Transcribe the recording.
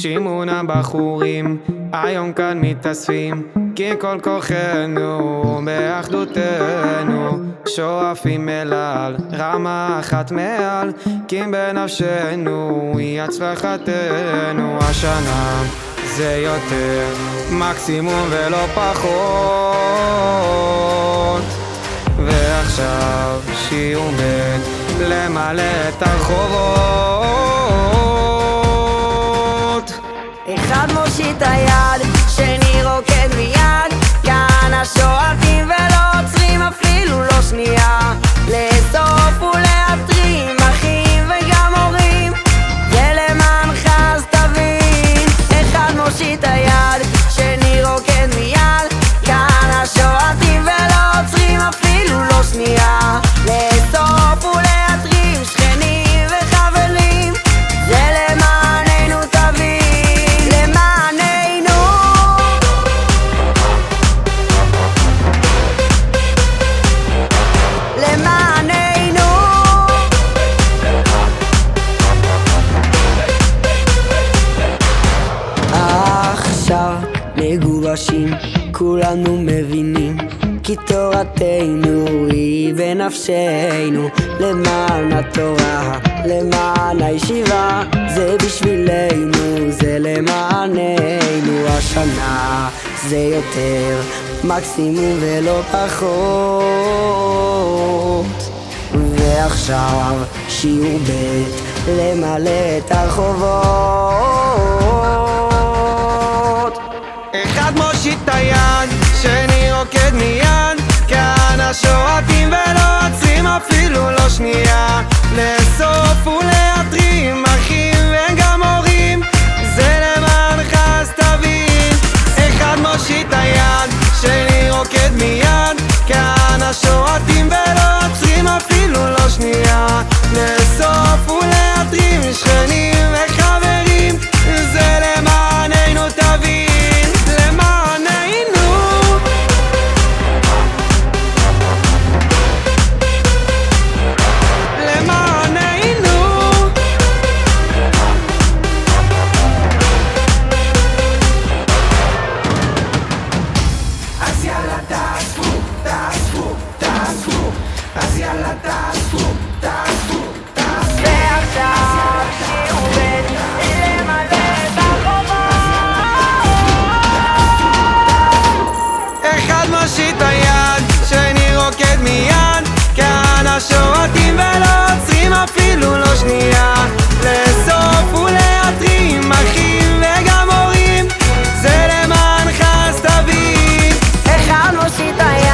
שימון הבחורים, היום כאן מתאספים, כי כל כוחנו באחדותנו, שואפים אל על, רמה אחת מעל, כי בנפשנו היא הצלחתנו השנה. זה יותר מקסימום ולא פחות ועכשיו שיעור ב' למלא את הרחובות מגובשים, כולנו מבינים כי תורתנו היא בנפשנו. למען התורה, למען הישיבה זה בשבילנו, זה למעננו. השנה זה יותר מקסימום ולא פחות. ועכשיו שיעור ב' למלא את הרחובות אפילו לא שנייה. לאסוף ולהטרים שועטים ולא עוצרים אפילו לא שנייה. לסוף ולהתרים אחים וגם הורים זה למענך אז תבין. איך המושיט היה